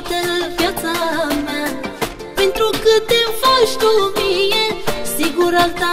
toată viața mea. Pentru că te faci tu mie Sigur alta